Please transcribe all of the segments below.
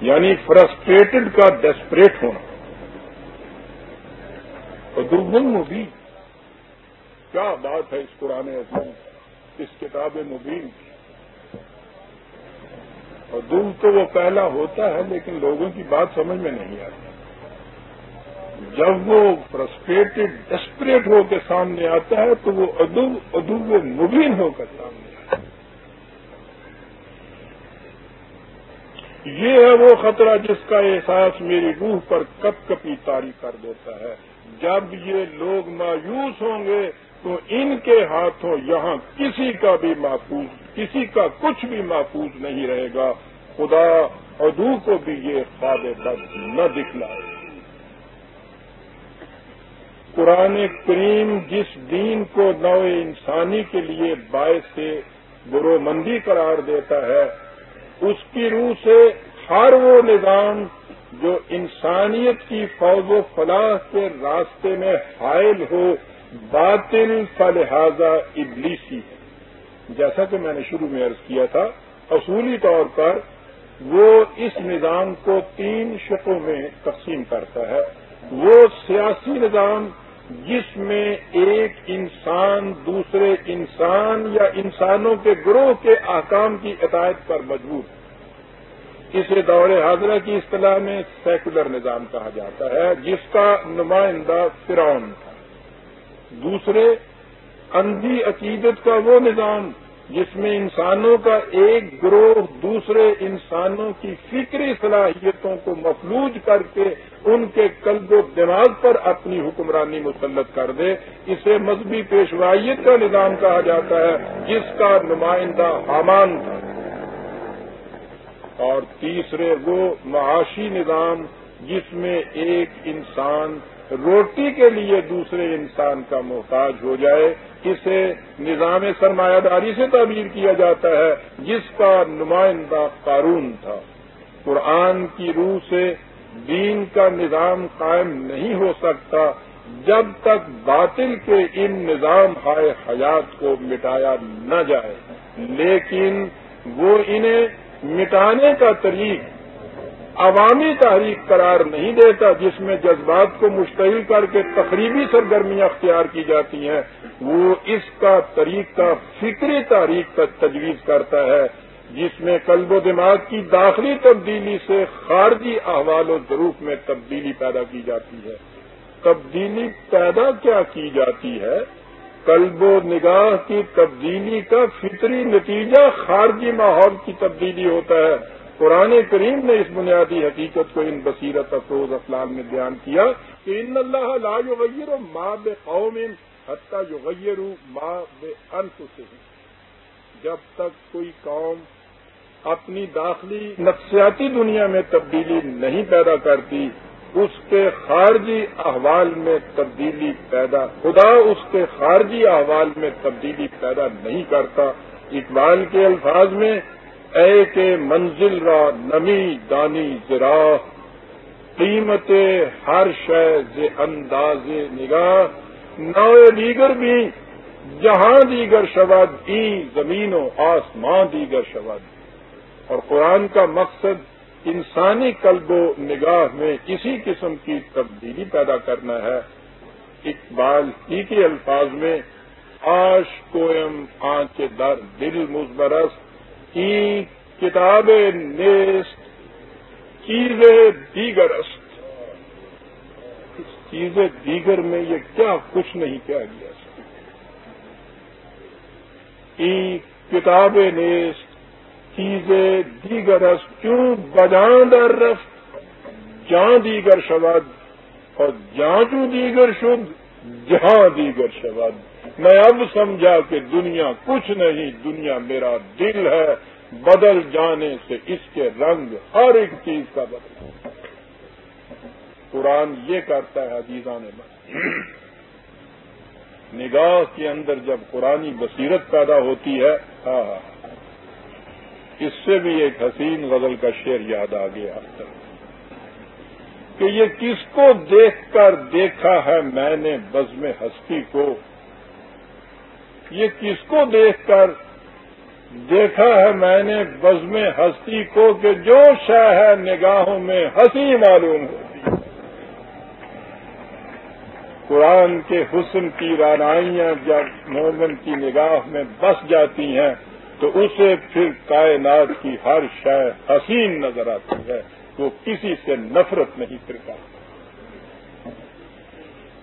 یعنی فرسٹریٹڈ کا ڈیسپریٹ ہونا۔ اور مبین، کیا بات ہے اس قرآن عظیم؟ اس کتاب مبین۔ کی اور دل تو وہ پہلا ہوتا ہے، لیکن لوگوں کی بات سمجھ میں نہیں آتی۔ جب وہ فرسٹریٹڈ ڈسپریٹ ہو کے سامنے آتا ہے، تو وہ ادب ادب مبین ہو کر سامنے آتا ہے یہ ہے وہ خطرہ جس کا احساس میری روح پر کپ کپی تاری کر دیتا ہے۔ جب یہ لوگ مایوس ہوں گے تو ان کے ہاتھوں یہاں کسی کا بھی محفوظ، کسی کا کچھ بھی محفوظ نہیں رہے گا۔ خدا ادو کو بھی یہ خواب بد نہ دکھلائے۔ قرآن کریم جس دین کو نو انسانی کے لیے باعث سے برو مندی قرار دیتا ہے اس کی روح سے ہر وہ نظام جو انسانیت کی فوج و فلاح کے راستے میں حائل ہو، باطل فلحاظہ ابلیسی ہے۔ جیسا کہ میں نے شروع میں عرض کیا تھا، اصولی طور پر وہ اس نظام کو تین شقوں میں تقسیم کرتا ہے۔ وہ سیاسی نظام جس میں ایک انسان دوسرے انسان یا انسانوں کے گروہ کے احکام کی عطایت پر مجبور ہے۔ اسے دور حاضرہ کی اصطلاح میں سیکولر نظام کہا جاتا ہے، جس کا نمائندہ فرعون تھا۔ دوسرے، اندھی عقیدت کا وہ نظام جس میں انسانوں کا ایک گروہ دوسرے انسانوں کی فکری صلاحیتوں کو مفلوج کر کے ان کے قلب و دماغ پر اپنی حکمرانی مسلط کر دے، اسے مذہبی پیشوائیت کا نظام کہا جاتا ہے، جس کا نمائندہ حامان تھا۔ اور تیسرے وہ معاشی نظام جس میں ایک انسان روٹی کے لیے دوسرے انسان کا محتاج ہو جائے اسے نظام سرمایہ داری سے تعبیر کیا جاتا ہے، جس کا نمائندہ قارون تھا۔ قرآن کی روح سے دین کا نظام قائم نہیں ہو سکتا جب تک باطل کے ان نظام ہائے حیات کو مٹایا نہ جائے۔ لیکن وہ انہیں مٹانے کا طریق عوامی تحریک قرار نہیں دیتا جس میں جذبات کو مشتعل کر کے تقریبی سرگرمیاں اختیار کی جاتی ہیں، وہ اس کا طریقہ فکری تاریخ کا تجویز کرتا ہے، جس میں قلب و دماغ کی داخلی تبدیلی سے خارجی احوال و ضرور میں تبدیلی پیدا کی جاتی ہے۔ تبدیلی پیدا کیا کی جاتی ہے؟ قلب و نگاہ کی تبدیلی کا فطری نتیجہ خارجی ماحول کی تبدیلی ہوتا ہے۔ قرآن کریم نے اس بنیادی حقیقت کو ان بصیرت افروز افلام میں بیان کیا کہ ان اللہ لا یغیر ماں بے قوم حتیٰ یغیر ماں بے انف سے جب تک کوئی قوم اپنی داخلی نفسیاتی دنیا میں تبدیلی نہیں پیدا کرتی، اس کے خارجی احوال میں تبدیلی پیدا، خدا اس کے خارجی احوال میں تبدیلی پیدا نہیں کرتا۔ اقبال کے الفاظ میں اے کے منزل را نمی دانی ذرا، قیمت ہر شہ انداز نگاہ۔ نو دیگر بھی، جہاں دیگر شبد ای زمین و آسمان دیگر شبد اور قرآن کا مقصد انسانی قلب و نگاہ میں کسی قسم کی تبدیلی پیدا کرنا ہے۔ اقبال ہی کے الفاظ میں، آش کوئم آنچ در دل مزبرس کی کتاب نیست، چیزیں دیگرست چیزیں دیگر میں یہ کیا کچھ نہیں کیا گیا۔ ای کتاب نیست، چیزیں دیگر کیوں بجان در رفت؟ جہاں دیگر شود اور جہاں چوں دیگر شد، جہاں دیگر شود۔ میں اب سمجھا کہ دنیا کچھ نہیں، دنیا میرا دل ہے۔ بدل جانے سے اس کے رنگ ہر ایک چیز کا بدل۔ قرآن یہ کرتا ہے عزیزان میں نگاہ کے اندر جب قرآنی بصیرت پیدا ہوتی ہے ہاں،, ہاں ہاں۔ اس سے بھی ایک حسین غزل کا شعر یاد آ گیا۔ کہ یہ کس کو دیکھ کر دیکھا ہے؟ میں نے بزم ہستی کو۔ یہ کس کو دیکھ کر دیکھا ہے میں نے بزم ہستی کو کہ جو شہ ہے نگاہوں میں ہنسی معلوم ہوتی۔ قرآن کے حسن کی رانائیاں جب مومن کی نگاہ میں بس جاتی ہیں، تو اسے پھر کائنات کی ہر شے حسین نظر آتی ہے۔ وہ کسی سے نفرت نہیں کرتا۔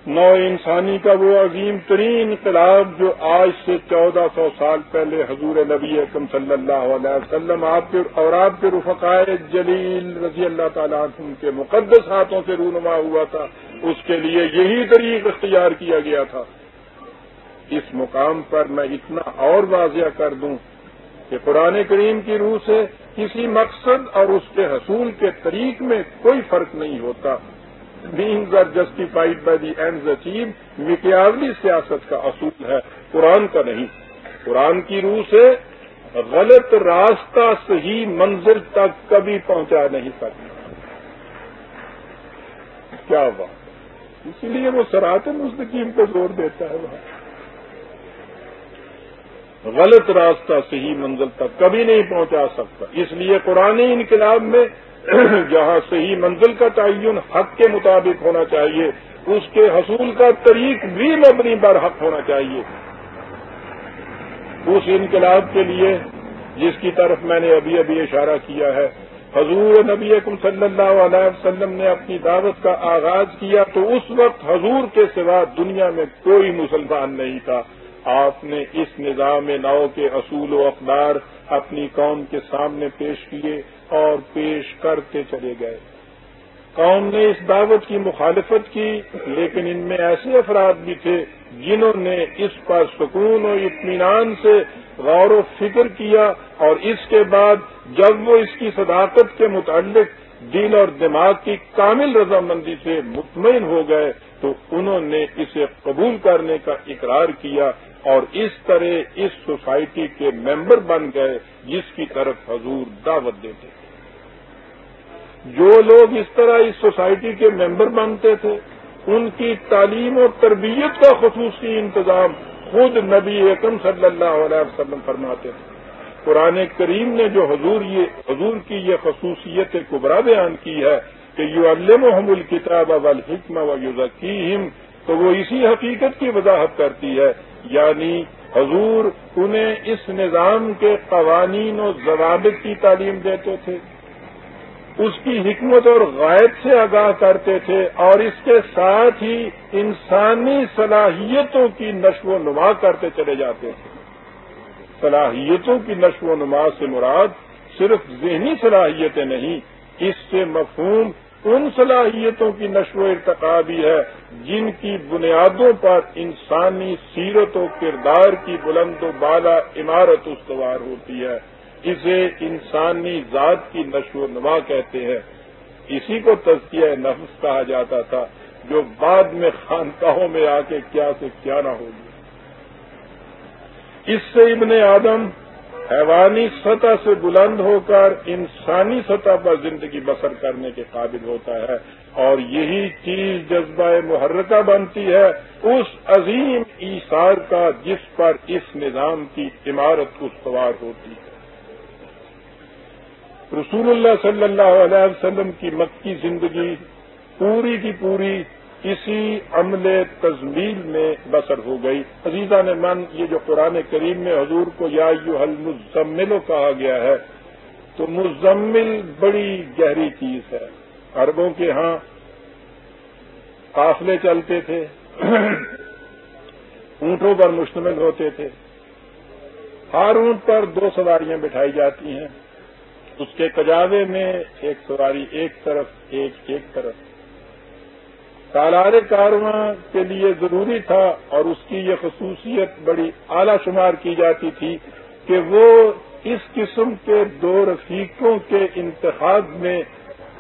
نو انسانی کا وہ عظیم ترین انقلاب جو آج سے چودہ سو سال پہلے حضور نبی اکم صلی اللہ علیہ وسلم آپ کے اور آپ کے رفقائے جلیل رضی اللہ تعالیٰ عنہ کے مقدس ہاتھوں سے رونما ہوا تھا، اس کے لیے یہی طریق اختیار کیا گیا تھا۔ اس مقام پر میں اتنا اور واضح کر دوں کہ قرآن کریم کی روح سے کسی مقصد اور اس کے حصول کے طریق میں کوئی فرق نہیں ہوتا۔ Means are justified by the ends achieve Machiavelli سیاست کا اصول ہے قرآن کا نہیں قرآن کی روح سے غلط راستہ صحیح منزل تک کبھی پہنچا نہیں سکتا۔ کیا ہوا اسی لیے وہ سرات مستقیم کو زور دیتا ہے وہاں۔ غلط راستہ صحیح منزل تک کبھی نہیں پہنچا سکتا۔ اس لیے قرآن انقلاب میں جہاں صحیح منزل کا تعین حق کے مطابق ہونا چاہیے، اس کے حصول کا طریق بھی مبنی بر حق ہونا چاہیے۔ اس انقلاب کے لیے، جس کی طرف میں نے ابھی ابھی اشارہ کیا ہے، حضور نبی اکم صلی اللہ علیہ وسلم نے اپنی دعوت کا آغاز کیا تو اس وقت حضور کے سوا دنیا میں کوئی مسلمان نہیں تھا۔ آپ نے اس نظام نو کے اصول و اقدار اپنی قوم کے سامنے پیش کیے۔ اور پیش کرتے چلے گئے۔ قوم نے اس دعوت کی مخالفت کی، لیکن ان میں ایسے افراد بھی تھے جنہوں نے اس پر سکون و اطمینان سے غور و فکر کیا اور اس کے بعد جب وہ اس کی صداقت کے متعلق دل اور دماغ کی کامل رضامندی سے مطمئن ہو گئے تو انہوں نے اسے قبول کرنے کا اقرار کیا۔ اور اس طرح اس سوسائٹی کے ممبر بن گئے جس کی طرف حضور دعوت دیتے تھے۔ جو لوگ اس طرح اس سوسائٹی کے ممبر بنتے تھے، ان کی تعلیم و تربیت کا خصوصی انتظام خود نبی اکم صلی اللہ علیہ وسلم فرماتے تھے۔ قرآن کریم نے جو حضور یہ، حضور کی یہ خصوصیت کبرا بیان کی ہے کہ یو الم الکتاب اول حکم و یوزکیم تو وہ اسی حقیقت کی وضاحت کرتی ہے یعنی حضور انہیں اس نظام کے قوانین و ضوابط کی تعلیم دیتے تھے۔ اس کی حکمت اور غائب سے آگاہ کرتے تھے اور اس کے ساتھ ہی انسانی صلاحیتوں کی نشو و نما کرتے چلے جاتے تھے۔ صلاحیتوں کی نشو و نما سے مراد صرف ذہنی صلاحیتیں نہیں، اس سے مفہوم ان صلاحیتوں کی نشو و ارتقا بھی ہے جن کی بنیادوں پر انسانی سیرت و کردار کی بلند و بالا عمارت استوار ہوتی ہے۔ اسے انسانی ذات کی نشو و نما کہتے ہیں۔ اسی کو تزکیہ نفس کہا جاتا تھا، جو بعد میں خانقاہوں میں آ کے کیا سے کیا نہ ہوگی اس سے ابن آدم حیوانی سطح سے بلند ہو کر انسانی سطح پر زندگی بسر کرنے کے قابل ہوتا ہے اور یہی چیز جذبہ محرکہ بنتی ہے اس عظیم ایثار کا جس پر اس نظام کی عمارت استوار ہوتی ہے۔ رسول اللہ صلی اللہ علیہ وسلم کی مکی زندگی پوری کی پوری اسی عمل تزمیل میں بسر ہو گئی۔ عزیزہ نے من، یہ جو قرآن کریم میں حضور کو یا یو حل مزملو کہا گیا ہے، تو مزمل بڑی گہری چیز ہے۔ عربوں کے ہاں قافلے چلتے تھے، اونٹوں پر مشتمل ہوتے تھے۔ ہر اونٹ پر دو سواریاں بٹھائی جاتی ہیں۔ اس کے کجاوے میں ایک سواری ایک طرف، ایک ایک طرف۔ سالار کارواں کے لیے ضروری تھا اور اس کی یہ خصوصیت بڑی اعلی شمار کی جاتی تھی کہ وہ اس قسم کے دو رفیقوں کے انتخاب میں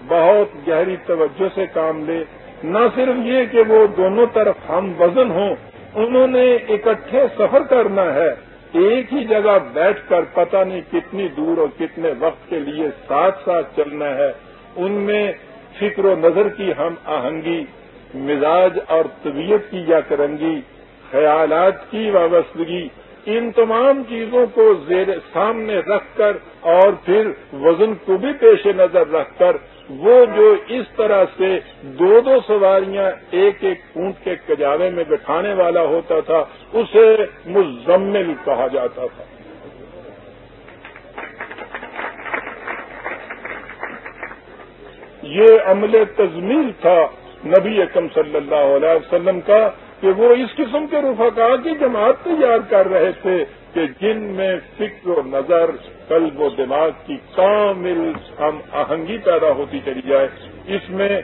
بہت گہری توجہ سے کام لے۔ نہ صرف یہ کہ وہ دونوں طرف ہم وزن ہوں، انہوں نے اکٹھے سفر کرنا ہے۔ ایک ہی جگہ بیٹھ کر پتہ نہیں کتنی دور اور کتنے وقت کے لیے ساتھ ساتھ چلنا ہے۔ ان میں فکر و نظر کی ہم آہنگی مزاج اور طبیعت کی یا کرنگی، خیالات کی وابستگی، ان تمام چیزوں کو زیر سامنے رکھ کر اور پھر وزن کو بھی پیش نظر رکھ کر وہ جو اس طرح سے دو دو سواریاں ایک ایک اونٹ کے کجاوے میں بٹھانے والا ہوتا تھا، اسے مزمل کہا جاتا تھا۔ یہ عمل تزمیل تھا۔ نبی اکم صلی اللہ علیہ وسلم کا کہ وہ اس قسم کے رفقا کی جماعت تیار کر رہے تھے کہ جن میں فکر و نظر، قلب و دماغ کی کامل ہم آہنگی پیدا ہوتی چلی جائے۔ اس میں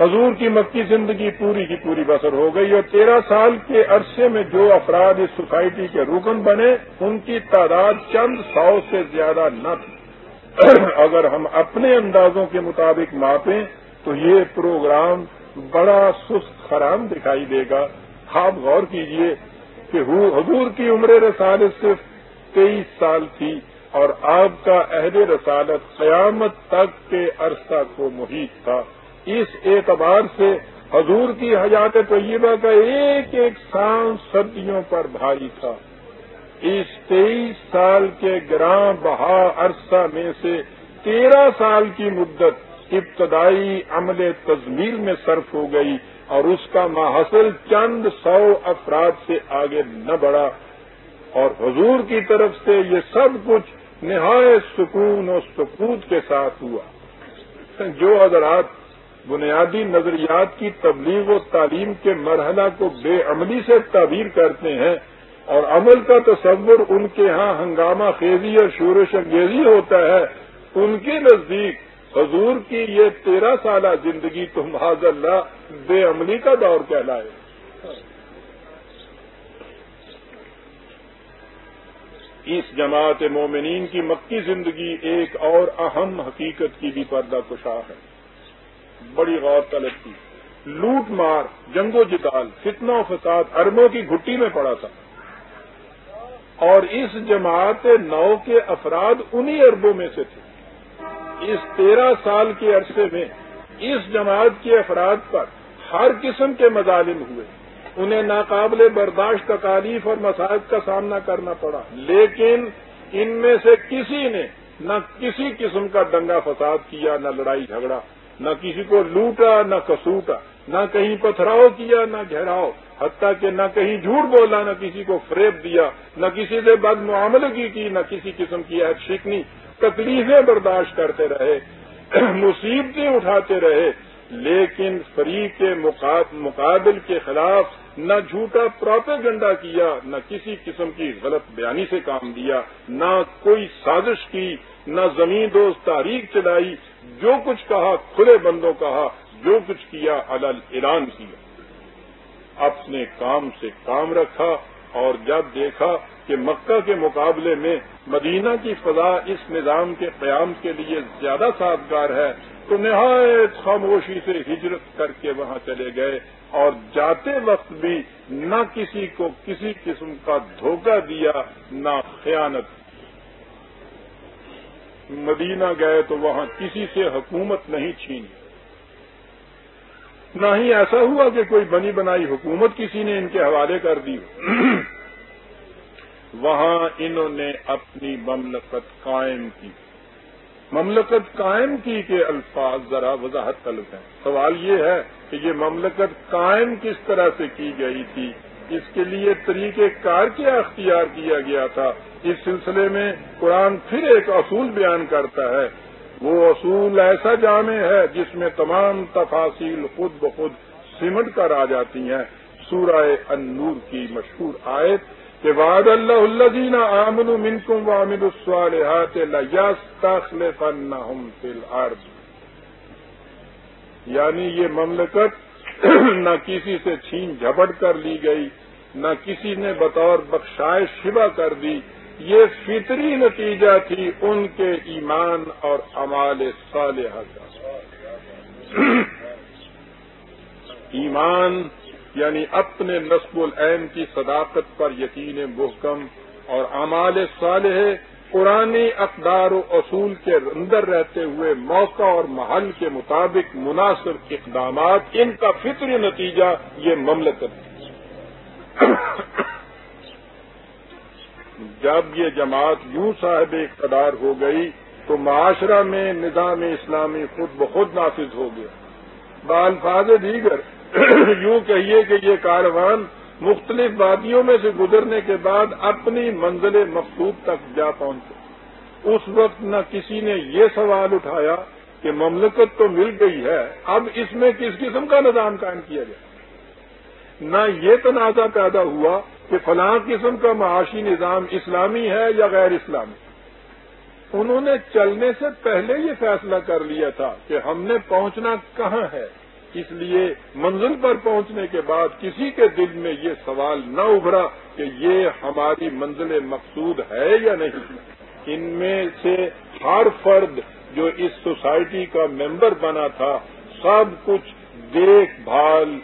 حضور کی مکی زندگی پوری کی پوری بسر ہو گئی اور تیرہ سال کے عرصے میں جو افراد اس سوسائٹی کے رکن بنے، ان کی تعداد چند سو سے زیادہ نہ تھی۔ اگر ہم اپنے اندازوں کے مطابق ماپیں تو یہ پروگرام بڑا سست خرام دکھائی دے گا۔ آپ غور کیجیے کہ حضور کی عمر رسالت صرف تیئیس سال تھی اور آپ کا عہد رسالت قیامت تک کے عرصہ کو محیط تھا۔ اس اعتبار سے حضور کی حیات طیبہ کا ایک ایک سانس سردیوں پر بھاری تھا۔ اس تیئیس سال کے گراں بہا عرصہ میں سے تیرہ سال کی مدت ابتدائی عمل تزمیل میں صرف ہو گئی اور اس کا ماحصل چند سو افراد سے آگے نہ بڑھا اور حضور کی طرف سے یہ سب کچھ نہایت سکون و سکوت کے ساتھ ہوا۔ جو حضرات بنیادی نظریات کی تبلیغ و تعلیم کے مرحلہ کو بے عملی سے تعبیر کرتے ہیں اور عمل کا تصور ان کے ہاں ہنگامہ خیزی اور شورش انگیزی ہوتا ہے، ان کے نزدیک حضور کی یہ تیرہ سالہ زندگی تو محاذ اللہ بے عملی کا دور کہلائے۔ اس جماعت مومنین کی مکی زندگی ایک اور اہم حقیقت کی بھی پردہ کشا ہے۔ بڑی غور طلب کی۔ لوٹ مار، جنگ و جدال، فتنہ و فساد اربوں کی گھٹی میں پڑا تھا۔ اور اس جماعت نو کے افراد انہی اربوں میں سے تھے۔ اس تیرہ سال کے عرصے میں اس جماعت کے افراد پر ہر قسم کے مظالم ہوئے۔ انہیں ناقابل برداشت تکالیف اور مسائل کا سامنا کرنا پڑا۔ لیکن ان میں سے کسی نے نہ کسی قسم کا دنگا فساد کیا، نہ لڑائی جھگڑا، نہ کسی کو لوٹا، نہ کسوٹا، نہ کہیں پتھراؤ کیا، نہ گھیراؤ۔ حتیٰ کہ نہ کہیں جھوٹ بولا، نہ کسی کو فریب دیا، نہ کسی سے بد معاملگی کی، نہ کسی قسم کی عید شکنی، تکلیفیں برداشت کرتے رہے، مصیبتیں اٹھاتے رہے، لیکن فریق کے مقابل کے خلاف نہ جھوٹا پراپیگنڈا کیا، نہ کسی قسم کی غلط بیانی سے کام دیا، نہ کوئی سازش کی، نہ زمین دوست تاریخ چلائی، جو کچھ کہا کھلے بندوں کہا، جو کچھ کیا الل اعلان کیا۔ اپنے کام سے کام رکھا اور جب دیکھا کہ مکہ کے مقابلے میں مدینہ کی فضا اس نظام کے قیام کے لیے زیادہ سازگار ہے، تو نہایت خاموشی سے ہجرت کر کے وہاں چلے گئے اور جاتے وقت بھی نہ کسی کو کسی قسم کا دھوکہ دیا، نہ خیانت مدینہ گئے تو وہاں کسی سے حکومت نہیں چھینی۔ نہ ہی ایسا ہوا کہ کوئی بنی بنائی حکومت کسی نے ان کے حوالے کر دی وہاں انہوں نے اپنی مملکت قائم کی۔ مملکت قائم کی کے الفاظ ذرا وضاحت طلب ہیں۔ سوال یہ ہے کہ یہ مملکت قائم کس طرح سے کی گئی تھی؟ اس کے لیے طریقہ کار کیا اختیار کیا گیا تھا؟ اس سلسلے میں قرآن پھر ایک اصول بیان کرتا ہے۔ وہ اصول ایسا جامع ہے جس میں تمام تفاصیل خود بخود سمٹ کر آ جاتی ہیں۔ سورہ النور کی مشہور آیت کہ وعد اللہ الدین آمن منکم وامد الصالحات ليستخلفنهم في الارض۔ یعنی یہ مملکت نہ کسی سے چھین جھپٹ کر لی گئی، نہ کسی نے بطور بخشائش شبہ کر دی۔ یہ فطری نتیجہ تھی ان کے ایمان اور امال صالحہ کا۔ ایمان یعنی اپنے نصب العین کی صداقت پر یقین محکم اور امال صالح پرانی اقدار و اصول کے اندر رہتے ہوئے موقع اور محل کے مطابق مناسب اقدامات، ان کا فطری نتیجہ یہ مملکت جب یہ جماعت یوں صاحب اقتدار ہو گئی تو معاشرہ میں نظام اسلامی خود بخود نافذ ہو گیا۔ بالفاظ دیگر، یوں کہیے کہ یہ کاروان مختلف وادیوں میں سے گزرنے کے بعد اپنی منزل مقصود تک جا پہنچے۔ اس وقت نہ کسی نے یہ سوال اٹھایا کہ مملکت تو مل گئی ہے، اب اس میں کس قسم کا نظام قائم کیا جائے؟ نہ یہ تنازع پیدا ہوا کہ فلاں قسم کا معاشی نظام اسلامی ہے یا غیر اسلامی؟ انہوں نے چلنے سے پہلے یہ فیصلہ کر لیا تھا کہ ہم نے پہنچنا کہاں ہے۔ اس لیے منزل پر پہنچنے کے بعد کسی کے دل میں یہ سوال نہ ابھرا کہ یہ ہماری منزل مقصود ہے یا نہیں۔ ان میں سے ہر فرد جو اس سوسائٹی کا ممبر بنا تھا، سب کچھ دیکھ بھال،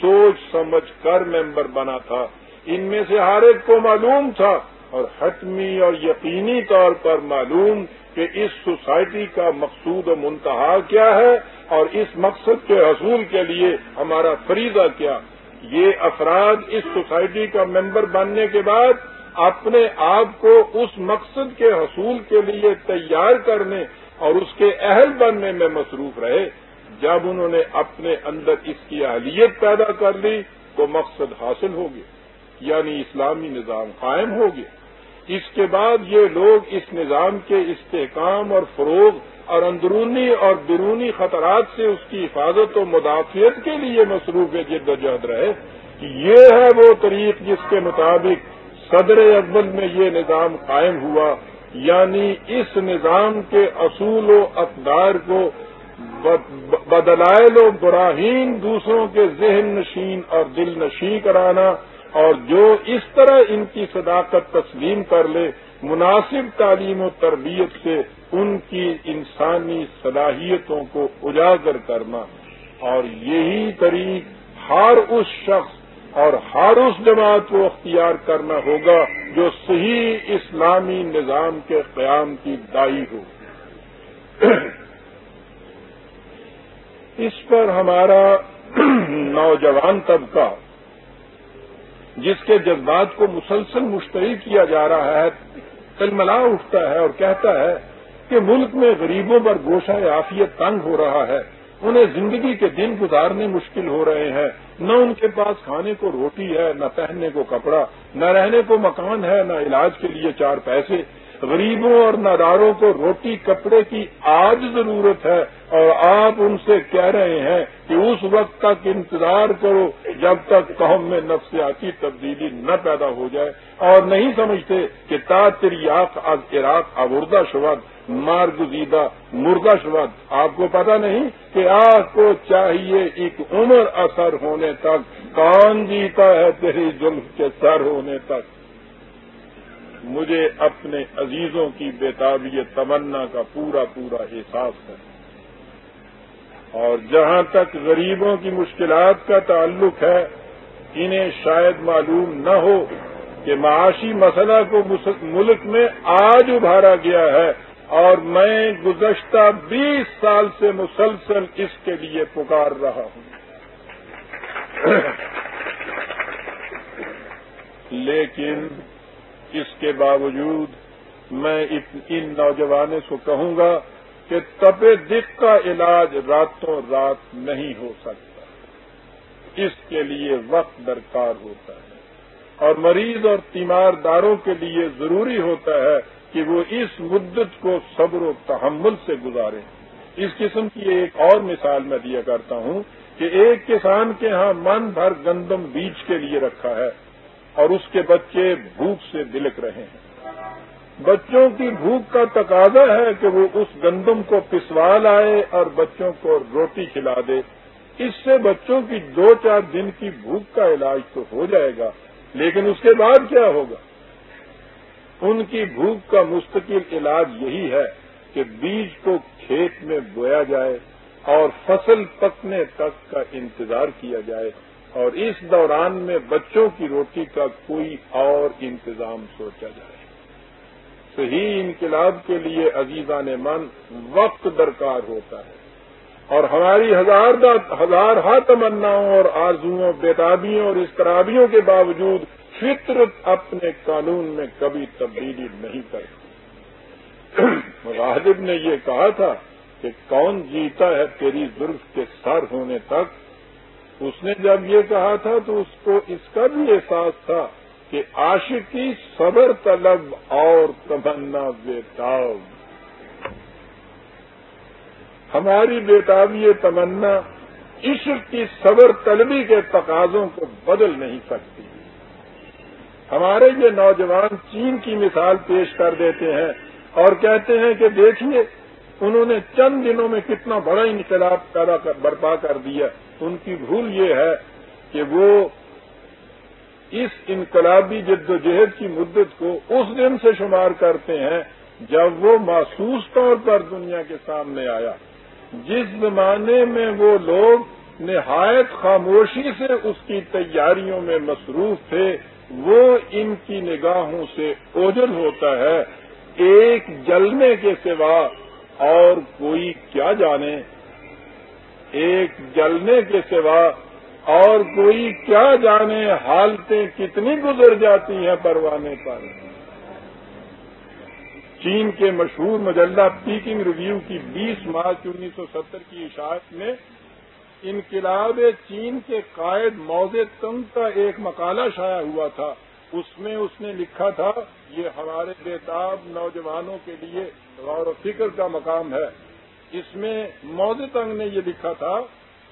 سوچ سمجھ کر ممبر بنا تھا۔ ان میں سے ہر ایک کو معلوم تھا اور حتمی اور یقینی طور پر معلوم کہ اس سوسائٹی کا مقصود و منتہا کیا ہے اور اس مقصد کے حصول کے لیے ہمارا فریضہ کیا۔ یہ افراد اس سوسائٹی کا ممبر بننے کے بعد اپنے آپ کو اس مقصد کے حصول کے لیے تیار کرنے اور اس کے اہل بننے میں مصروف رہے۔ جب انہوں نے اپنے اندر اس کی اہلیت پیدا کر لی تو مقصد حاصل ہو گیا۔ یعنی اسلامی نظام قائم ہو گیا اس کے بعد یہ لوگ اس نظام کے استحکام اور فروغ اور اندرونی اور بیرونی خطرات سے اس کی حفاظت و مدافعت کے لیے مصروف جد و جہد رہے۔ یہ ہے وہ طریق جس کے مطابق صدر اول میں یہ نظام قائم ہوا۔ یعنی اس نظام کے اصول و اقدار کو بدلائل و براہین دوسروں کے ذہن نشین اور دل نشین کرانا۔ اور جو اس طرح ان کی صداقت تسلیم کر لے، مناسب تعلیم و تربیت سے ان کی انسانی صلاحیتوں کو اجاگر کرنا۔ اور یہی طریق ہر اس شخص اور ہر اس جماعت کو اختیار کرنا ہوگا جو صحیح اسلامی نظام کے قیام کی دائی ہو۔ اس پر ہمارا نوجوان طبقہ جس کے جذبات کو مسلسل مشتعل کیا جا رہا ہے، تلملا اٹھتا ہے اور کہتا ہے کہ ملک میں غریبوں پر گوشہ عافیت تنگ ہو رہا ہے۔ انہیں زندگی کے دن گزارنے مشکل ہو رہے ہیں۔ نہ ان کے پاس کھانے کو روٹی ہے، نہ پہننے کو کپڑا، نہ رہنے کو مکان ہے، نہ علاج کے لیے چار پیسے۔ غریبوں اور ناداروں کو روٹی کپڑے کی آج ضرورت ہے اور آپ ان سے کہہ رہے ہیں کہ اس وقت تک انتظار کرو جب تک قوم میں نفسیاتی تبدیلی نہ پیدا ہو جائے اور نہیں سمجھتے کہ تا تریاق از عراق ابردہ شبد مار گزیدہ مردہ شبد آپ کو پتا نہیں کہ آپ کو چاہیے ایک عمر اثر ہونے تک کون جیتا ہے تیری جلف کے سر ہونے تک۔ مجھے اپنے عزیزوں کی بےتابی تمنا کا پورا پورا احساس ہے۔ اور جہاں تک غریبوں کی مشکلات کا تعلق ہے، انہیں شاید معلوم نہ ہو کہ معاشی مسئلہ کو ملک میں آج ابھارا گیا ہے اور میں گزشتہ بیس سال سے مسلسل اس کے لیے پکار رہا ہوں۔ لیکن اس کے باوجود میں ان نوجوانوں کو کہوں گا کہ تپ دکھ کا علاج راتوں رات نہیں ہو سکتا۔ اس کے لیے وقت درکار ہوتا ہے۔ اور مریض اور تیمارداروں کے لیے ضروری ہوتا ہے کہ وہ اس مدت کو صبر و تحمل سے گزاریں۔ اس قسم کی ایک اور مثال میں دیا کرتا ہوں کہ ایک کسان کے ہاں من بھر گندم بیج کے لیے رکھا ہے۔ اور اس کے بچے بھوک سے بلک رہے ہیں۔ بچوں کی بھوک کا تقاضا ہے کہ وہ اس گندم کو پسوا لائے اور بچوں کو روٹی کھلا دے۔ اس سے بچوں کی دو چار دن کی بھوک کا علاج تو ہو جائے گا، لیکن اس کے بعد کیا ہوگا؟ ان کی بھوک کا مستقل علاج یہی ہے کہ بیج کو کھیت میں بویا جائے اور فصل پکنے تک کا انتظار کیا جائے۔ اور اس دوران میں بچوں کی روٹی کا کوئی اور انتظام سوچا جائے۔ صحیح انقلاب کے لیے عزیزان من وقت درکار ہوتا ہے اور ہماری ہزار ہزار ہا تمناؤں اور آرزوؤں، بیتابیوں اور استرابیوں کے باوجود فطرت اپنے قانون میں کبھی تبدیلی نہیں کرتی۔ غالب نے یہ کہا تھا کہ کون جیتا ہے تیری ظلف کے سر ہونے تک؟ اس نے جب یہ کہا تھا تو اس کو اس کا بھی احساس تھا کہ عاشقی صبر طلب اور تمنا بےتاب ہماری بےتابی تمنا عشق کی صبر طلبی کے تقاضوں کو بدل نہیں سکتی۔ ہمارے یہ نوجوان چین کی مثال پیش کر دیتے ہیں اور کہتے ہیں کہ دیکھیے انہوں نے چند دنوں میں کتنا بڑا انقلاب پیدا برپا کر دیا۔ ان کی بھول یہ ہے کہ وہ اس انقلابی جد و جہد کی مدت کو اس دن سے شمار کرتے ہیں جب وہ محسوس طور پر دنیا کے سامنے آیا۔ جس زمانے میں وہ لوگ نہایت خاموشی سے اس کی تیاریوں میں مصروف تھے، وہ ان کی نگاہوں سے اوجل ہوتا ہے، ایک جلنے کے سوا اور کوئی کیا جانے۔ ایک جلنے کے سوا اور کوئی کیا جانے حالتیں کتنی گزر جاتی ہیں پروانے پر؟ چین کے مشہور مجلہ پیکنگ ریویو کی بیس مارچ انیس سو ستر کی اشاعت میں انقلاب چین کے قائد موز تنگ کا ایک مقالہ شائع ہوا تھا۔ اس میں اس نے لکھا تھا، یہ ہمارے بےتاب نوجوانوں کے لیے غور و فکر کا مقام ہے۔ اس میں موز تنگ نے یہ لکھا تھا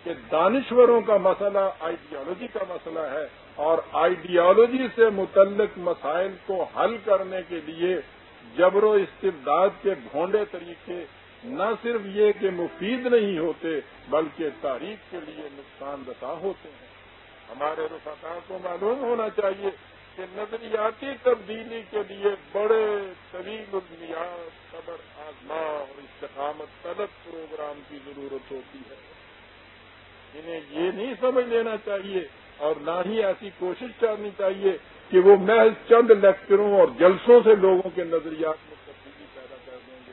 کہ دانشوروں کا مسئلہ آئیڈیالوجی کا مسئلہ ہے اور آئیڈیالوجی سے متعلق مسائل کو حل کرنے کے لیے جبر و استبداد کے بھونڈے طریقے نہ صرف یہ کہ مفید نہیں ہوتے بلکہ تاریخ کے لیے نقصان دہ ہوتے ہیں۔ ہمارے رفقا کو معلوم ہونا چاہیے کہ نظریاتی تبدیلی کے لیے بڑے طویل المیاد صبر آزما اور استقامت طلب پروگرام کی ضرورت ہوتی ہے۔ انہیں یہ نہیں سمجھ لینا چاہیے اور نہ ہی ایسی کوشش کرنی چاہیے کہ وہ محض چند لیکچروں اور جلسوں سے لوگوں کے نظریات میں تبدیلی پیدا کر دیں گے۔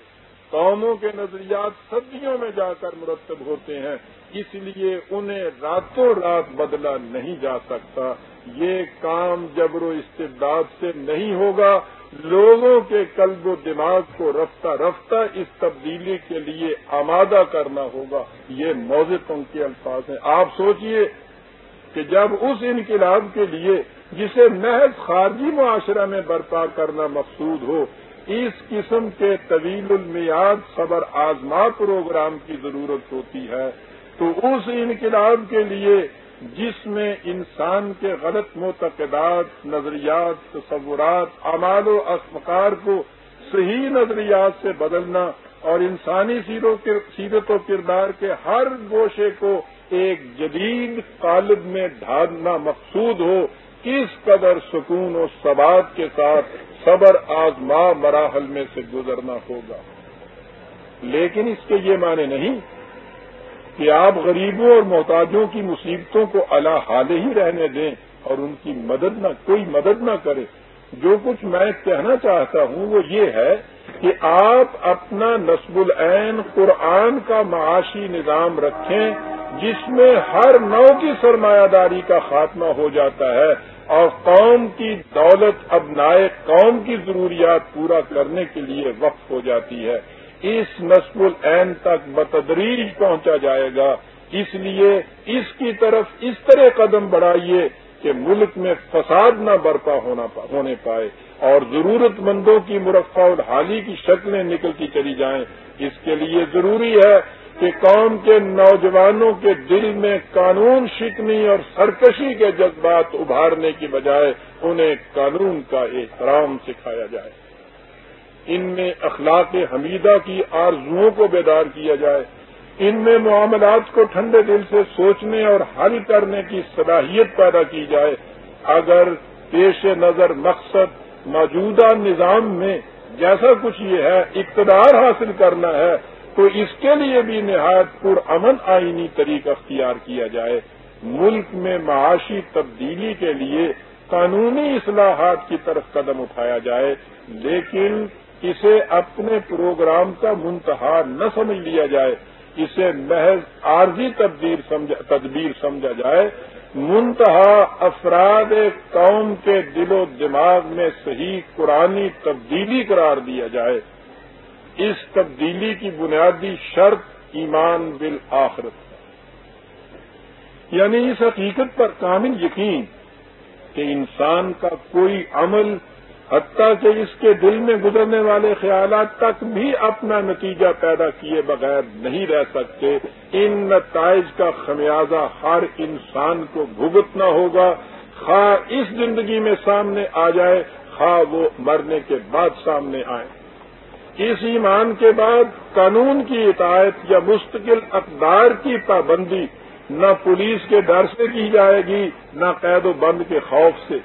قوموں کے نظریات صدیوں میں جا کر مرتب ہوتے ہیں، اس لیے انہیں راتوں رات بدلا نہیں جا سکتا۔ یہ کام جبر و استداد سے نہیں ہوگا۔ لوگوں کے قلب و دماغ کو رفتہ رفتہ اس تبدیلی کے لیے آمادہ کرنا ہوگا۔ یہ موزوں کے الفاظ ہیں۔ آپ سوچئے کہ جب اس انقلاب کے لیے جسے محض خارجی معاشرہ میں برپا کرنا مقصود ہو، اس قسم کے طویل المیاد صبر آزما پروگرام کی ضرورت ہوتی ہے، تو اس انقلاب کے لیے جس میں انسان کے غلط معتقدات، نظریات، تصورات، اعمال و اسمکار کو صحیح نظریات سے بدلنا اور انسانی سیرت و کردار کے ہر گوشے کو ایک جدید قالب میں ڈھالنا مقصود ہو، کس قدر سکون و ثبات کے ساتھ صبر آزما مراحل میں سے گزرنا ہوگا۔ لیکن اس کے یہ معنی نہیں کہ آپ غریبوں اور محتاجوں کی مصیبتوں کو اللہ حال ہی رہنے دیں اور ان کی مدد نہ کوئی مدد نہ کرے۔ جو کچھ میں کہنا چاہتا ہوں وہ یہ ہے کہ آپ اپنا نصب العین قرآن کا معاشی نظام رکھیں جس میں ہر نو کی سرمایہ داری کا خاتمہ ہو جاتا ہے اور قوم کی دولت اب نائے قوم کی ضروریات پورا کرنے کے لیے وقف ہو جاتی ہے۔ اس نصب العین تک بتدریج پہنچا جائے گا۔ اس لیے اس کی طرف اس طرح قدم بڑھائیے کہ ملک میں فساد نہ برپا ہونے پائے اور ضرورت مندوں کی مرفع الحالی کی شکلیں نکلتی چلی جائیں۔ اس کے لیے ضروری ہے کہ قوم کے نوجوانوں کے دل میں قانون شکنی اور سرکشی کے جذبات ابھارنے کی بجائے انہیں قانون کا احترام سکھایا جائے۔ ان میں اخلاق حمیدہ کی آرزوؤں کو بیدار کیا جائے، ان میں معاملات کو ٹھنڈے دل سے سوچنے اور حل کرنے کی صلاحیت پیدا کی جائے۔ اگر پیش نظر مقصد موجودہ نظام میں جیسا کچھ یہ ہے، اقتدار حاصل کرنا ہے، تو اس کے لیے بھی نہایت پر امن آئینی طریقہ اختیار کیا جائے۔ ملک میں معاشی تبدیلی کے لیے قانونی اصلاحات کی طرف قدم اٹھایا جائے، لیکن اسے اپنے پروگرام کا منتہا نہ سمجھ لیا جائے، اسے محض عارضی تدبیر سمجھا جائے۔ منتہا افراد قوم کے دل و دماغ میں صحیح قرآنی تبدیلی قرار دیا جائے۔ اس تبدیلی کی بنیادی شرط ایمان بالآخرت یعنی اس حقیقت پر کامل یقین کہ انسان کا کوئی عمل حتیٰ کہ اس کے دل میں گزرنے والے خیالات تک بھی اپنا نتیجہ پیدا کیے بغیر نہیں رہ سکتے۔ ان نتائج کا خمیازہ ہر انسان کو بھگتنا ہوگا۔ خواہ اس زندگی میں سامنے آ جائے، خواہ وہ مرنے کے بعد سامنے آئے۔ اس ایمان کے بعد قانون کی اطاعت یا مستقل اقدار کی پابندی نہ پولیس کے ڈر سے کی جائے گی، نہ قید و بند کے خوف سے۔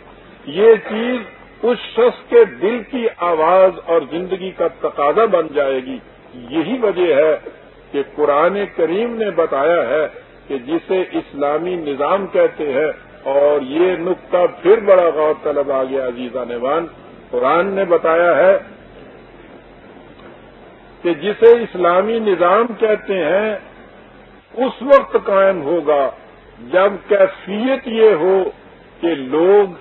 یہ چیز اس شخص کے دل کی آواز اور زندگی کا تقاضا بن جائے گی۔ یہی وجہ ہے کہ قرآن کریم نے بتایا ہے کہ جسے اسلامی نظام کہتے ہیں، اور یہ نقطہ پھر بڑا غور طلب آ گیا عزیزہ نوان قرآن نے بتایا ہے کہ جسے اسلامی نظام کہتے ہیں، اس وقت قائم ہوگا جب کیفیت یہ ہو کہ لوگ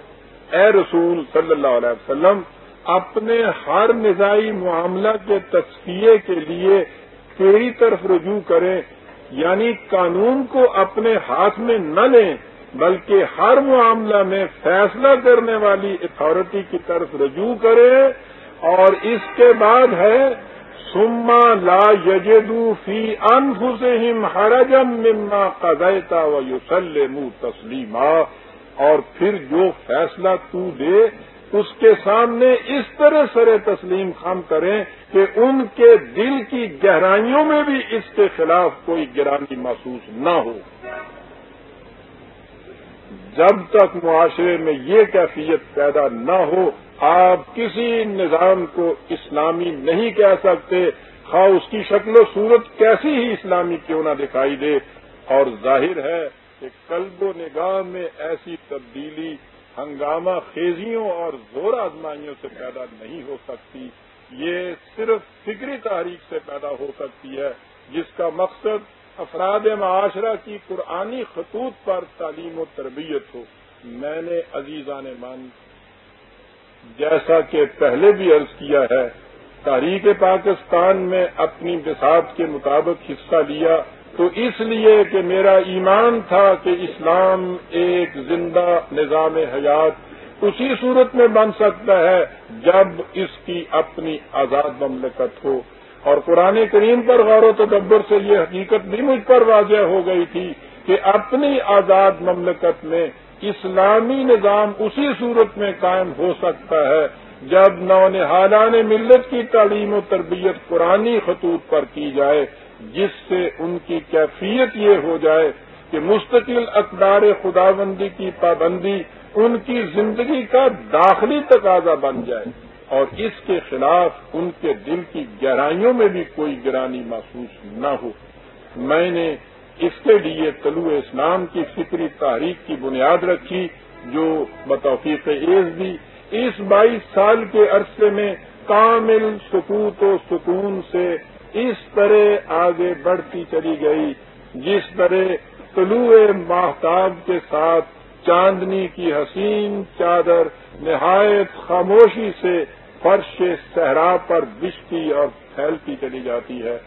اے رسول صلی اللہ علیہ وسلم، اپنے ہر نظائی معاملہ کے تصفیے کے لیے تیری طرف رجوع کریں یعنی قانون کو اپنے ہاتھ میں نہ لیں، بلکہ ہر معاملہ میں فیصلہ کرنے والی اتارٹی کی طرف رجوع کریں۔ اور اس کے بعد ہے سما لا یجدو فی انفسہم حرجم مما قضیتا و یسلمو تسلیما اور پھر جو فیصلہ تو دے، اس کے سامنے اس طرح سرے تسلیم خام کریں کہ ان کے دل کی گہرائیوں میں بھی اس کے خلاف کوئی گرانی محسوس نہ ہو۔ جب تک معاشرے میں یہ کیفیت پیدا نہ ہو، آپ کسی نظام کو اسلامی نہیں کہہ سکتے۔ خواہ اس کی شکل و صورت کیسی ہی اسلامی کیوں نہ دکھائی دے۔ اور ظاہر ہے کہ قلب و نگاہ میں ایسی تبدیلی ہنگامہ خیزیوں اور زور آزمائیوں سے پیدا نہیں ہو سکتی۔ یہ صرف فکری تحریک سے پیدا ہو سکتی ہے، جس کا مقصد افراد معاشرہ کی قرآنی خطوط پر تعلیم و تربیت ہو۔ میں نے عزیزان مان جیسا کہ پہلے بھی عرض کیا ہے تاریخ پاکستان میں اپنی بساط کے مطابق حصہ لیا تو اس لیے کہ میرا ایمان تھا کہ اسلام ایک زندہ نظام حیات اسی صورت میں بن سکتا ہے جب اس کی اپنی آزاد مملکت ہو۔ اور قرآن کریم پر غور و تدبر سے یہ حقیقت بھی مجھ پر واضح ہو گئی تھی کہ اپنی آزاد مملکت میں اسلامی نظام اسی صورت میں قائم ہو سکتا ہے جب نونحالان ملت کی تعلیم و تربیت قرآنی خطوط پر کی جائے۔ جس سے ان کی کیفیت یہ ہو جائے کہ مستقل اقدار خداوندی کی پابندی ان کی زندگی کا داخلی تقاضا بن جائے اور اس کے خلاف ان کے دل کی گہرائیوں میں بھی کوئی گرانی محسوس نہ ہو۔ میں نے اس کے لیے طلوع اسلام کی فکری تاریخ کی بنیاد رکھی، جو بتوفیق ایز بھی اس بائیس سال کے عرصے میں کامل سکوت و سکون سے اس طرح آگے بڑھتی چلی گئی، جس طرح طلوع ماہتاب کے ساتھ چاندنی کی حسین چادر نہایت خاموشی سے فرش صحرا پر بچتی اور پھیلتی چلی جاتی ہے۔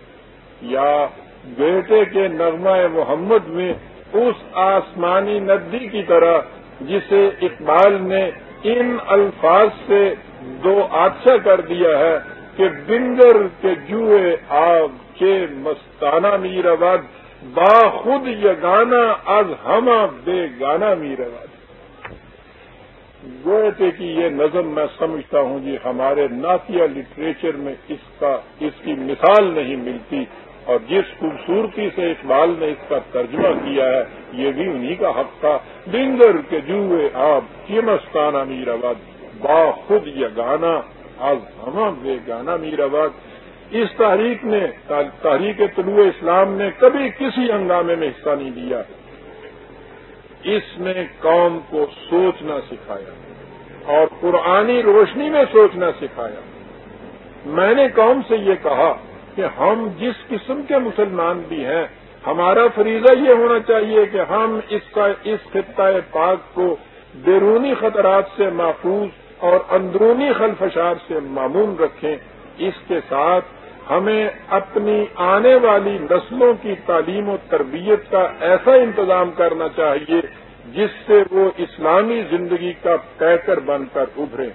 یا بیٹے کے نغمہ محمد میں اس آسمانی ندی کی طرح، جسے اقبال نے ان الفاظ سے دو آدشا کر دیا ہے۔ کہ بندر کے جوئے آگ، کے مستانہ میر آباد، با خود یگانا از ہما بے گانا میر آباد۔ گوئے کی یہ نظم میں سمجھتا ہوں جی ہمارے نافیہ لٹریچر میں اس کا، اس کی مثال نہیں ملتی۔ اور جس خوبصورتی سے اقبال نے اس کا ترجمہ کیا ہے، یہ بھی انہی کا حق تھا۔ ڈنگر، کے جوئے آپ یہ مستانہ میر آباد، با خود یگانا آج ہم بے گانا میر آباد اس تحریک نے، تحریک طلوع اسلام نے کبھی کسی ہنگامے میں حصہ نہیں لیا۔ اس نے قوم کو سوچنا سکھایا اور قرآنی روشنی میں سوچنا سکھایا۔ میں نے قوم سے یہ کہا کہ ہم جس قسم کے مسلمان بھی ہیں، ہمارا فریضہ یہ ہونا چاہیے کہ ہم اس کا، اس خطۂ پاک کو بیرونی خطرات سے محفوظ اور اندرونی خلفشار سے معمول رکھیں، اس کے ساتھ ہمیں اپنی آنے والی نسلوں کی تعلیم و تربیت کا ایسا انتظام کرنا چاہیے جس سے وہ اسلامی زندگی کا پیکر بن کر ابھرے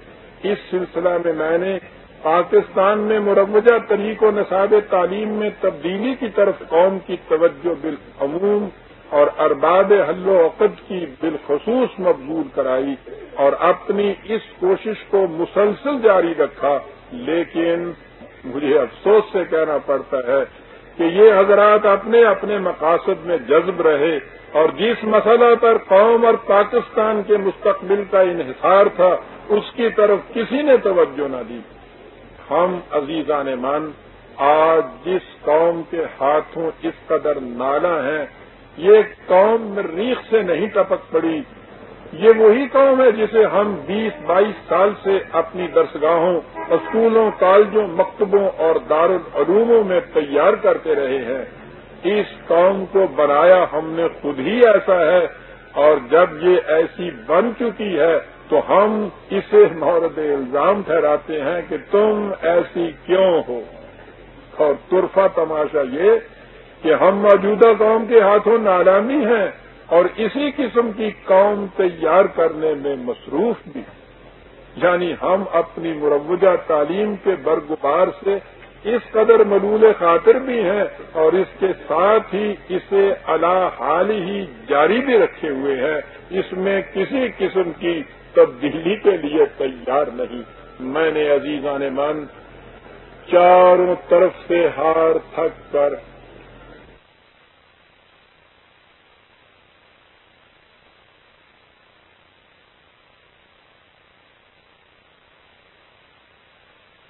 اس سلسلہ میں میں نے پاکستان میں مروجہ طریق و نصاب تعلیم میں تبدیلی کی طرف قوم کی توجہ بالعموم اور ارباب حل و عقد کی بالخصوص مقبول کرائی اور اپنی اس کوشش کو مسلسل جاری رکھا، لیکن مجھے افسوس سے کہنا پڑتا ہے کہ یہ حضرات اپنے اپنے مقاصد میں جذب رہے اور جس مسئلہ پر قوم اور پاکستان کے مستقبل کا انحصار تھا، اس کی طرف کسی نے توجہ نہ دی۔ ہم عزیزان مان آج جس قوم کے ہاتھوں اس قدر نالا ہیں یہ قوم ریخ سے نہیں ٹپک پڑی۔ یہ وہی قوم ہے جسے ہم بیس بائیس سال سے اپنی درسگاہوں، اسکولوں، کالجوں، مکتبوں اور دارالعلوموں میں تیار کرتے رہے ہیں۔ اس قوم کو بنایا ہم نے خود ہی ایسا ہے۔ اور جب یہ ایسی بن چکی ہے تو ہم اسے مورد الزام ٹھہراتے ہیں کہ تم ایسی کیوں ہو۔ اور طرفہ تماشا یہ کہ ہم موجودہ قوم کے ہاتھوں نالامی ہیں اور اسی قسم کی قوم تیار کرنے میں مصروف بھی یعنی ہم اپنی مروجہ تعلیم کے برگبار سے اس قدر ملول خاطر بھی ہیں اور اس کے ساتھ ہی اسے اللہ حال ہی جاری بھی رکھے ہوئے ہیں۔ اس میں کسی قسم کی تبدیلی کے لیے تیار نہیں۔ میں نے عزیزان من چاروں طرف سے ہار تھک کر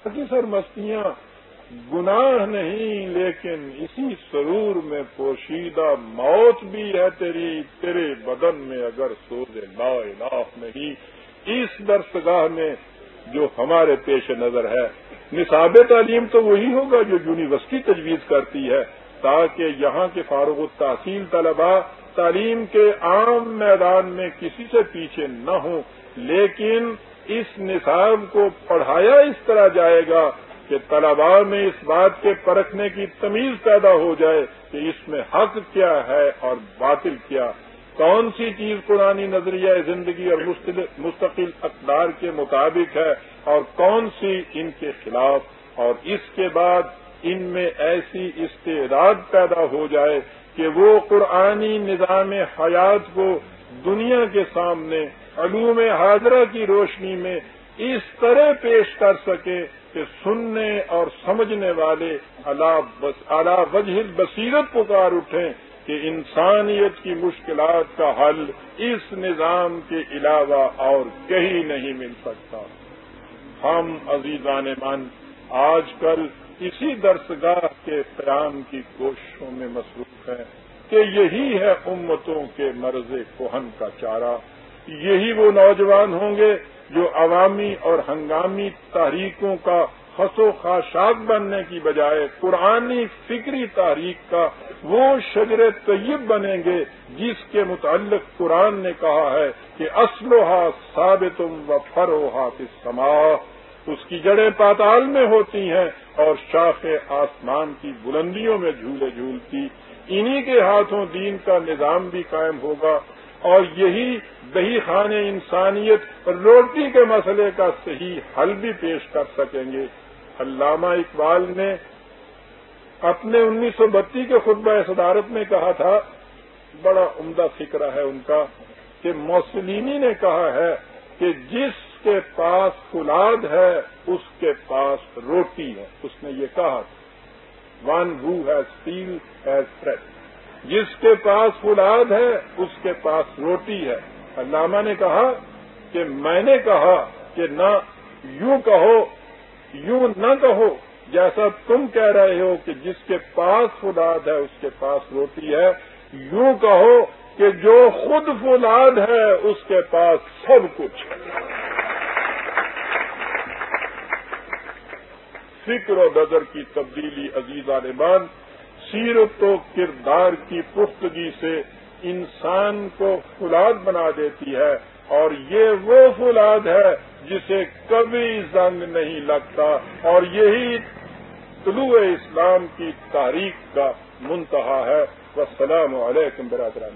سر مستیاں گناہ نہیں، لیکن اسی سرور میں پوشیدہ موت بھی ہے تیری، تیرے بدن میں اگر سوز لا الہ نہیں، اس درسگاہ میں جو ہمارے پیش نظر ہے۔ نصاب تعلیم تو وہی ہوگا جو یونیورسٹی تجویز کرتی ہے، تاکہ یہاں کے فاروق التحصیل طلباء تعلیم کے عام میدان میں کسی سے پیچھے نہ ہوں، لیکن اس نصاب کو پڑھایا اس طرح جائے گا کہ طلباء میں اس بات کے پرکھنے کی تمیز پیدا ہو جائے کہ اس میں حق کیا ہے اور باطل کیا۔ کون سی چیز پرانی نظریہ زندگی اور مستقل اقدار کے مطابق ہے اور کون سی ان کے خلاف؟ اور اس کے بعد ان میں ایسی استعداد پیدا ہو جائے کہ وہ قرآنی نظام حیات کو دنیا کے سامنے علوم حاضرہ کی روشنی میں اس طرح پیش کر سکے کہ سننے اور سمجھنے والے اعلی وجہ بصیرت پکار اٹھیں کہ انسانیت کی مشکلات کا حل اس نظام کے علاوہ اور کہیں نہیں مل سکتا۔ ہم عزیزان من آج کل اسی درسگاہ کے قیام کی کوششوں میں مصروف ہیں۔ کہ یہی ہے امتوں کے مرض کوہن کا چارہ۔ یہی وہ نوجوان ہوں گے جو عوامی اور ہنگامی تحریکوں کا و خاشاک بننے کی بجائے قرآنی فکری تحریک کا وہ شجر طیب بنیں گے جس کے متعلق قرآن نے کہا ہے کہ اسلحہ ثابتم و فروحا سما اس کی جڑیں پاتال میں ہوتی ہیں اور شاخ آسمان کی بلندیوں میں جھولے جھولتی۔ انہی کے ہاتھوں دین کا نظام بھی قائم ہوگا اور یہی دہی خانے انسانیت روٹی کے مسئلے کا صحیح حل بھی پیش کر سکیں گے۔ علامہ اقبال نے اپنے انیس سو بتی کے خطبہ صدارت میں کہا تھا، بڑا عمدہ فکر ہے ان کا، کہ موسلینی نے کہا ہے کہ جس کے پاس فلاد ہے، اس کے پاس روٹی ہے۔ اس نے یہ کہا تھا۔ One who has fail has freed جس کے پاس فلاد ہے، اس کے پاس روٹی ہے۔ علامہ نے کہا کہ میں نے کہا کہ نہ یوں کہو، یوں نہ کہو، جیسا تم کہہ رہے ہو کہ جس کے پاس فلاد ہے، اس کے پاس روٹی ہے۔ یوں کہو کہ جو خود فلاد ہے، اس کے پاس سب کچھ فکر و نظر کی تبدیلی عزیزہ نمان سیرت و کردار کی پختگی سے انسان کو فلاد بنا دیتی ہے اور یہ وہ فلاد ہے جسے کبھی زنگ نہیں لگتا اور یہی طلوع اسلام کی تاریخ کا منتہا ہے۔ السلام علیکم برادران